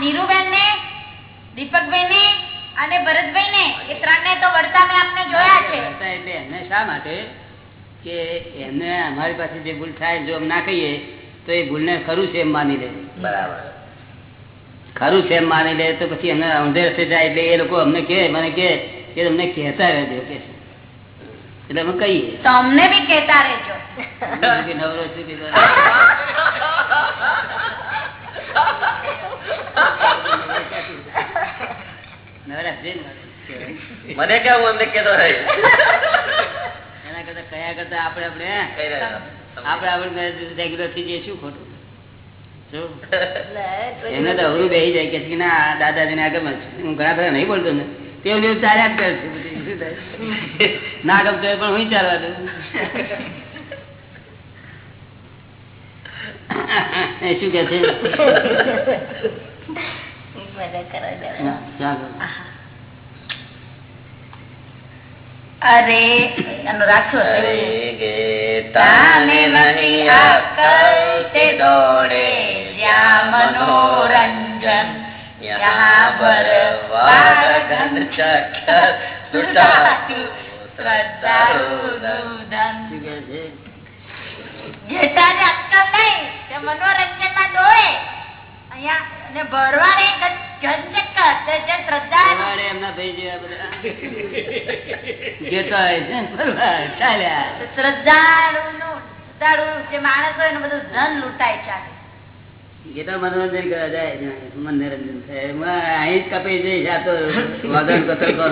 નીરુબેન ને દીપકભાઈ ને અને ભરતભાઈ ને એ ત્રણ ને તો વળતા મેં આપને જોયા છે. એટલે એમને શા માટે? કે એમને અમારી પાસે જે ભૂલ થાય જો ના કહીએ તો એ ભૂલને ખરું છે એમ માની લે. બરાબર. ખરું છે એમ માની લે તો પછી એમને ઊંધે રસ્તે જાય એટલે એ લોકો અમને કહે મને કે કે તમને કહેતા રહેજો કે એટલે અમે કહીએ. તો અમને બી કહેતા રહેજો. નવરો છું કે નવરા છે ને. મને કેવું એમને કેતો રહે? એના કરતા કયા કરતા આપડે આપડે આપડે આપણે રેગ્યુલર થઈ જઈએ શું ખોટું? એમને તો અવરું બેસી જાય કે ના દાદાજી ને આગળ હું ઘણા ખરા નહીં બોલતો ને. તેવું જેવું ચાલ્યા જ કરે છે. બધું. શું થાય? ના ગમતો પણ હું ચાલવા દઉં. શું કે છે ના, ચાલો. અરે એનો તે દોડે જ્યાં મનોરંજન તે મનોરંજનમાં દોડે. મનોરંજન કરવા જાય મનોરંજન થાય અહીં જ કપાઈ જઈશ આ તો કરો.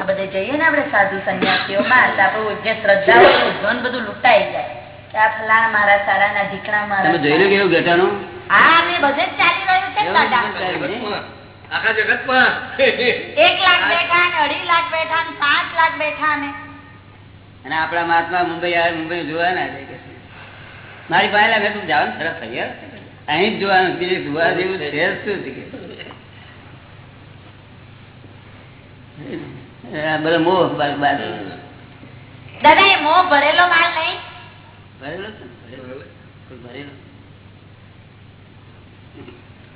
આ બધે જઈએ ને આપડે સાધુ સંન્યાસીઓમાં તો આપણું જે શ્રદ્ધા ધન બધું લૂંટાઈ જાય. બધે. બધું? આખા જગતમાં એક લાખ બેઠા ને અઢી લાખ બેઠા ને પાંચ લાખ બેઠા ને અને આપણા મહાત્મા મુંબઈ આવે મુંબઈ જોવા ના છે. મારી પાસે લાગે તું જવાનું સરસ થઈ અહીં જ જોવાનું બીજું જોવા જેવું છે જ શું છે કે? મોહ દાદા એ મોહ ભરેલો માલ નહીં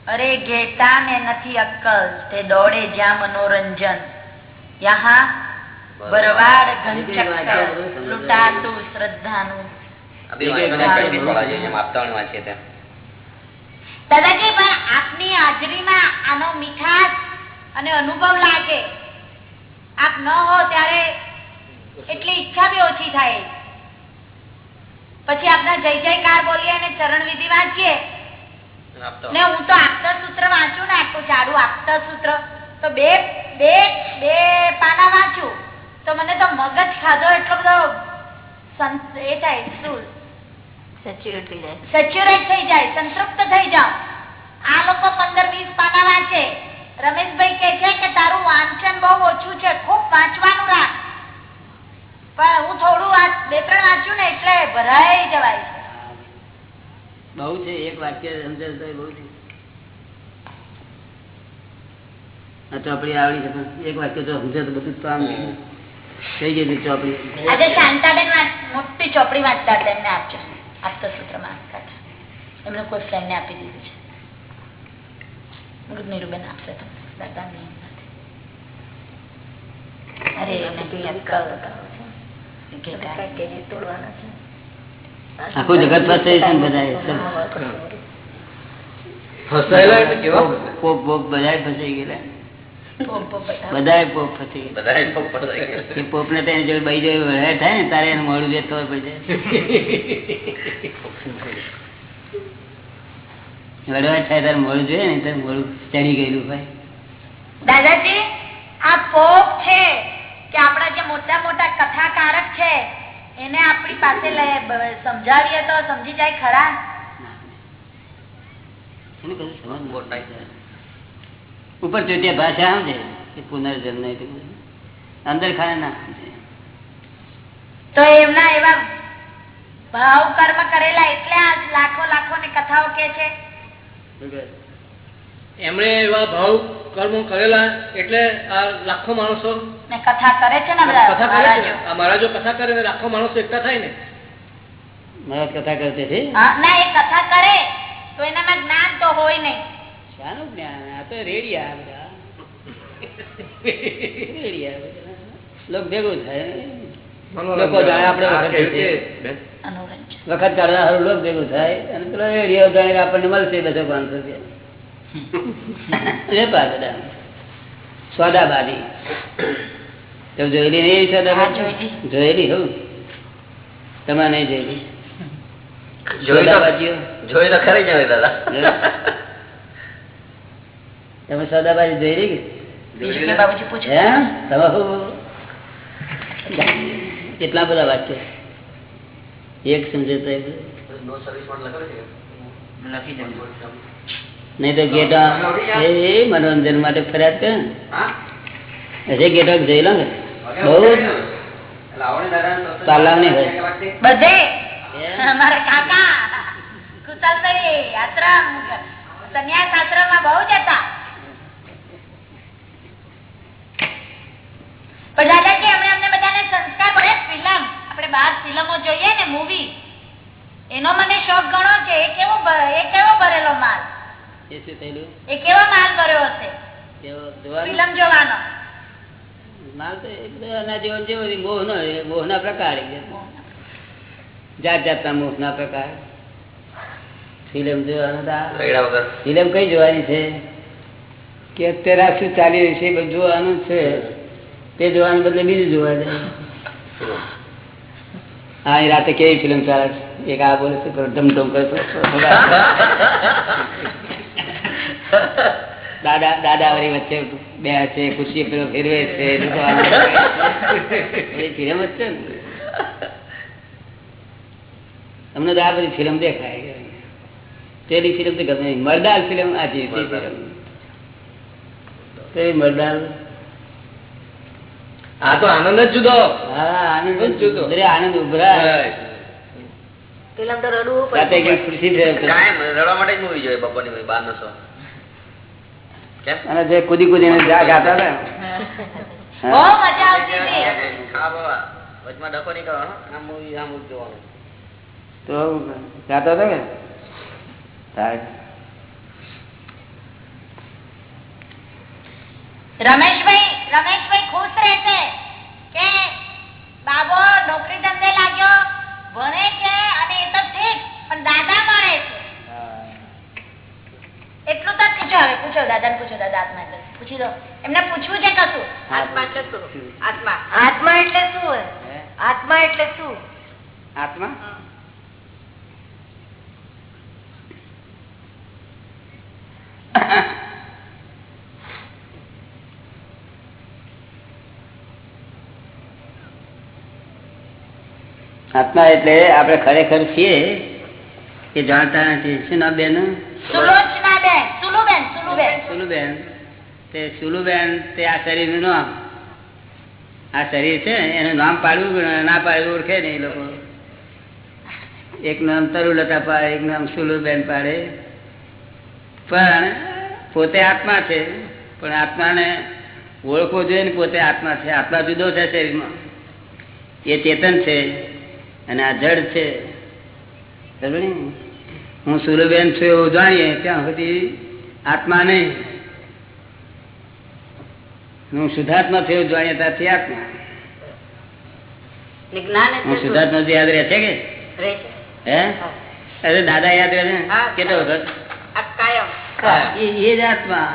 અરે ઘેટા ને? નથી અક્કલ તે દોડે જ્યાં મનોરંજન. યહા બરવાડ ઘનચક્કર લૂંટાતું શ્રદ્ધાનું. દાદાજી પણ આપની હાજરીમાં આનો મીઠાશ અને અનુભવ લાગે. આપ ન હો ત્યારે એટલી ઈચ્છા બી ઓછી થાય. પછી આપણા જય જયકાર બોલીએ અને ચરણ વિધિ વાંચીએ ને હું તો આપતા સૂત્ર વાંચું ને આખું જાડું આપતા સૂત્ર તો બે બે બે પાના વાંચું. તો મને તો મગજ ખાધો એટલો બધો એ થાય શું? સેચ્યુરેટ થઈ જાય. સંતૃપ્ત થઈ જાવ આ લોકો પંદર વીસ પાના વાંચે. રમેશભાઈ કે છે કે તારું વાંચન બહુ ઓછું છે ખૂબ વાંચવાનું રાખ. પણ હું થોડું બે ત્રણ વાંચું ને એટલે ભરાઈ જવાય છે. બહુ છે એક વાક્ય સમજે બહુ છે. ચોપડી આવડી છે એક વાક્ય જો સમજે તો બધું આમ થઈ ગયેલી ચોપડી. આજે શાંતાબેન મોટી ચોપડી વાંચતા હતા એમને આપજો આપતા સૂત્રમાં માં હતા. એમને કોઈ ફ્રેન્ડ ને આપી દીધું છે. નીરુબેન આપશે તમને દાદા નહીં અરે અરે નથી અક્કલ. આખું જગત ફસાય છે બધા ફસાયેલા એટલે કેવા પોપ પોપ બધા ફસાઈ ગયેલા. પોપ પોપ બધા. બધા પોપ ફસાઈ ગયા બધાએ બહુ ફસાઈ ગયા. એ પોપ ને તેની જોડે બઈ જોડે વળાય થાય ને તારે એનું મોડું જે ખબર પડી જાય. વડવા થાય તારે મોડું જોઈએ ને તારે મોડું ચડી ગયેલું ભાઈ દાદાજી આ પોપ છે. કે આપણા જે મોટા મોટા કથાકારક છે એને આપણી પાસે સમજાવીએ તો સમજી જાય ખરા. ઉપર ચોટિયા ભાષા આમ છે? પુનર્જન્મ. અંદર ખાને ના તો એમના એવા ભાવ કર્મ કરેલા એટલે આ લાખો લાખો ની કથાઓ કે છે? એમણે એવા ભાવ કર્મો કરેલા એટલે આ લાખો માણસો કથા કરે છે ને કથા કરે છે. મહારાજો. આ મહારાજો કથા કરે ને લાખો માણસો એકઠા થાય ને. મહારાજ કથા કરતે છે ના એ કથા કરે તો એનામાં જ્ઞાન તો હોય નહીં. શાનું જ્ઞાન? આ તો રેડિયા બધા. રેડિયા. લોક ભેગું થાય. લોકો જાણે આપણે વખત છે. કાઢવા લોક ભેગું થાય. અને પેલો રેડિયો જાણે આપણને મળશે બસો પાંચસો રૂપિયા. સોદાબાજી તમે જોયેલી નહીં સોદાબાજી જોયેલી. જોયેલી હું. નહીં જોયેલી? તમે સોદાબાજી? કેટલા બધા વાક્ય એક સમજે તો. લખી દેજો નહીં તો ગેટા એ મનોરંજન માટે ફરિયાદ કરે ને હજી ગેટા લો ને? બહુ જ પાલાવની હોય. બધે? અમારા કાકા. કુશલભાઈ આશ્રમ. સંન્યાસ આશ્રમમાં બહુ જતા પણ દાદાજી અમે અમને બધાને સંસ્કાર મળે ફિલ્મ. આપણે બહાર ફિલ્મો જોઈએ ને મૂવી એનો મને શોખ ઘણો છે. એ કેવો એ કેવો એ શું થયેલું એ કેવો માલ કર્યો હશે? કેવો? જોવાનું? ફિલ્મ જોવાનો. માલ તો એ બધો જેવો જેવો છે. મોહનો મોહના પ્રકાર જાત જાતના મોહના પ્રકાર. ફિલ્મ જોવાનું ફિલ્મ કઈ જોવાની છે? કે અત્યારે આ શું ચાલી રહ્યું છે બધું જોવાનું છે. તે જોવાને બદલે બીજું જોવા જાય. હા એ રાતે કેવી ફિલ્મ ચાલે છે? એક આ બોલે છે ધમધમ કરે છે. દાદા દાદા વળી વચ્ચે બે છે ખુશી પેલો ફેરવે છે ફિલ્મ જ અમને તો આ બધી ફિલ્મ દેખાય તેની ફિલ્મ તો ગમે. મરદાર ફિલ્મ આ છે તે ફિલ્મ મરદાર આ તો આનંદ જ જુદો. હા આનંદ બહુ જુદો. ઉભરે આનંદ ઉભરાય ફિલ્મ તો રડવું રડવા માટે જ મૂવી જોઈએ બપોરની બાર નો શો કેમ અને જે કુદી કુદીને જા ગાતા હતા રમેશભાઈ રમેશભાઈ મજા આવતી હતી હા બાબા વચમાં ડખો નહીં કરવાનો આ મૂવી આ મૂવી જોવાનું તો ગાતો હતો કે તારે રમેશભાઈ રમેશભાઈ ખુશ રહેશે કે બાબો નોકરી ધંધે લાગ્યો ભણે છે અને એ તો ઠીક પણ દાદા મળે છે એટલું તો પૂછો દાદાને પૂછો દાદા આત્મા એટલે. પૂછી દો. એમને પૂછવું છે કશું? આત્મા એટલે શું? આત્મા આત્મા. એટલે શું આત્મા એટલે શું? આત્મા? આત્મા એટલે આપણે ખરેખર છીએ કે જાણતા નથી. શું નામ બેન સુલુબેન સુલુબેન. તે સુલુબેન તે આ શરીરનું નામ. આ શરીર છે એનું નામ પાડવું ના પાડવું ઓળખે ને એ લોકો. એક નામ તરુલતા પાડે, એક નામ સુલુબેન પાડે. પણ પોતે આત્મા છે, પણ આત્માને ઓળખવો જોઈએ ને પોતે આત્મા છે. આત્મા જુદો છે શરીરમાં. એ ચેતન છે અને આ જડ છે. હું સુલુબેન છું એવું જાણીએ ત્યાં સુધી આત્મા નહીં. હું શુદ્ધાત્મા થયો ત્યાંથી આત્મા. હું શુદ્ધાત્મા યાદ રહે છે કે? હે? અરે દાદા યાદ રહે. કેટલો વખત? એ જ આત્મા.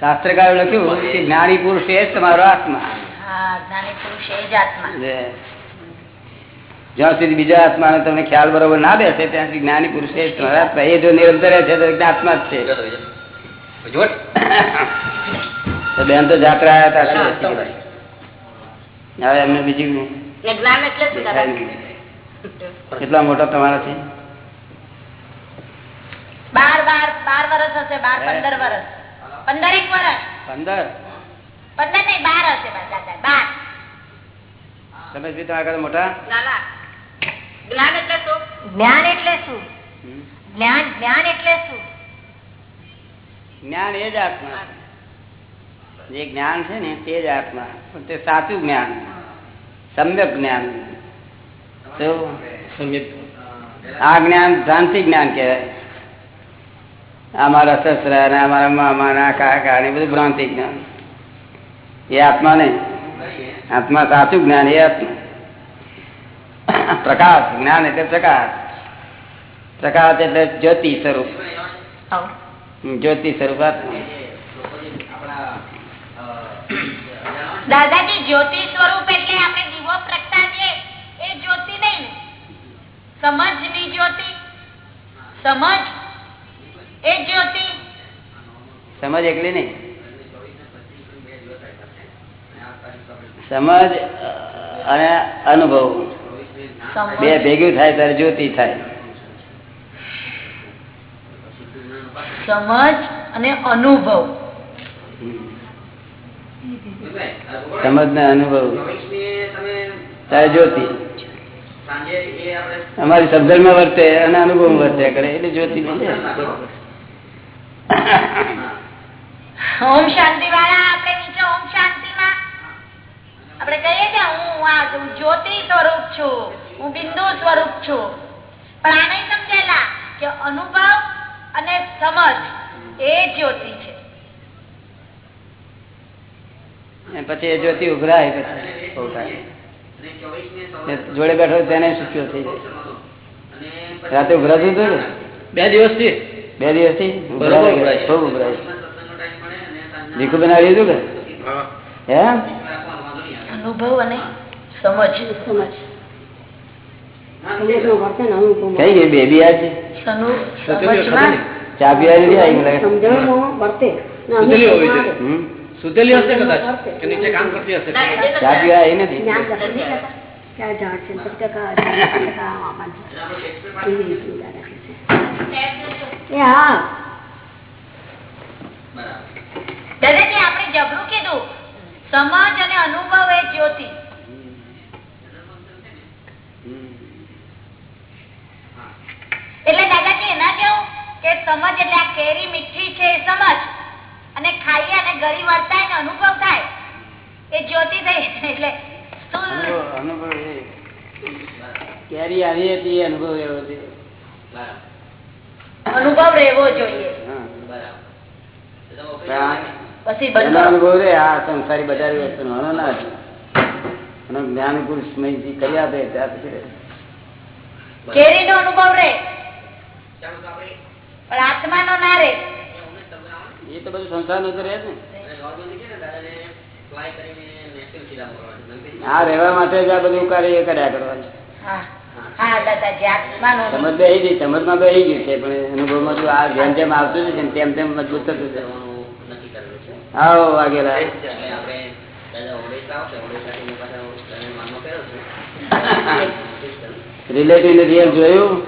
શાસ્ત્રકારો લખ્યું કે જ્ઞાની પુરુષ એ જ તમારો આત્મા. હા જ્ઞાની પુરુષ એ જ આત્મા. જ્યાં સુધી બીજા આત્માનો તમને ખ્યાલ બરોબર ના બેસે ત્યાં સુધી જ્ઞાની પુરુષે એ જ નિરંતર છે તો આત્મા જ છે. બેન તો જાત્રા આવ્યા હતા હવે એમને બીજું ને જ્ઞાન એટલે શું દાદા કેટલા મોટા તમારા છે? બાર બાર બાર વર્ષ હશે બાર પંદર વર્ષ પંદરેક વર્ષ પંદર? પંદર નહીં બાર હશે બાર. તમે કરતા મોટા? નાના જ્ઞાન એટલે શું? જ્ઞાન એટલે શું? જ્ઞાન જ્ઞાન એટલે શું? જ્ઞાન એ જ આત્મા. જે જ્ઞાન છે ને તે જ આત્મા. પણ તે સાચું જ્ઞાન સમ્યક જ્ઞાન તો આ જ્ઞાન ભ્રાંતિ જ્ઞાન કહેવાય. અમારા સસરા ને અમારા મામા ના કાકા ને બધું ભ્રાંતિ જ્ઞાન. એ આત્મા નહીં. આત્મા સાચું જ્ઞાન એ આત્મા. પ્રકાશ જ્ઞાન એટલે પ્રકાશ. પ્રકાશ એટલે જ્યોતિ સ્વરૂપ. જ્યોતિ સ્વરૂપ દાદાજી જ્યોતિ સ્વરૂપ એટલે આપણે દીવો પ્રગટાવીએ. એ જ્યોતિ નહીં. સમજની જ્યોતિ. સમજ એ જ્યોતિ. સમજ એકલી નહીં. સમજ અને અનુભવ. બે ભેગું થાય ત્યારે જ્યોતિ થાય. સમજ અને અનુભવ. સમજ ને અનુભવ. ત્યારે જ્યોતિ. અમારી સમજણમાં વર્તે અને અનુભવ વર્તે કરે એટલે જ્યોતિ. ઓમ શાંતિ વાળા આપણે નીચે ઓમ શાંતિ માં આપણે કહીએ કે હું આ જ્યોતિ સ્વરૂપ છું. હું બિંદુ સ્વરૂપ છું. પણ આ નહીં સમજેલા કે અનુભવ અને સમજ એ જ્યોતિ છે. પછી એ જ્યોતિ ઉભરાય પછી બહુ થાય. એ જોડે બેઠો તેને સુખ્યો થઈ જાય. રાતે ઉભરાતું હતું ને? બે દિવસથી. બે દિવસથી ઉભરાય. ખૂબ ઉભરાય ભીખુ બનાવી લીધું કે હે. અનુભવ અને સમજ. કઈ ગઈ બેબી આ છે? ચા પીવા નથી. આવી મને દાદાજી આપણે જબરું કીધું. સમાજ અને અનુભવ એ જ્યોતિ એટલે દાદાજી એના જેવું કે સમજ એટલે આ કેરી મીઠી છે એ સમજ. અને ખાઈએ અને ગરી વર્તાય ને અનુભવ થાય. એ જ્યોતિ થઈ એટલે અનુભવ અનુભવ કેરી આવી હતી અનુભવ એવો છે. અનુભવ રહેવો જોઈએ. હા. પછી એનો બંધ અનુભવ રે સંસારી બજારી વસ્તુ નો ના છે. એનો જ્ઞાન પુરુષ મયથી કરી આપે ત્યાર પછી કેરી નો અનુભવ રહે. પણ આત્મા નો ના રે એ તો બધું સંસારનું રહે ને. હા રહેવા માટે જ આ બધું કાર્ય કર્યા કરવાનું. સમજ તો આવી ગઈ સમજમાં તો આવી ગયું છે પણ અનુભવમાં તો આ જેમ જેમ આવતું છે તેમ તેમ મજબૂત થતું છે. આવો વાગેલા રિલેટિવ જોયું?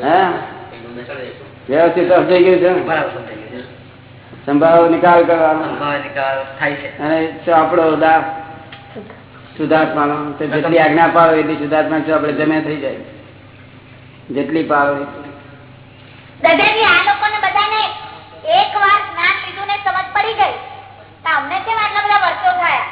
હા? વ્યવસ્થિત થઈ ગયું છે? સંભાવ નિકાલ કરવાનો? અને આપણો દા જેટલી આજ્ઞા પાડો એટલી શુદ્ધાત્મા છો આપણે જમે થઈ જાય. જેટલી પાડો એક વાર જ્ઞાન લીધું ને સમજ પડી ગઈ. અમને કેમ આટલા બધા વર્ષો થયા?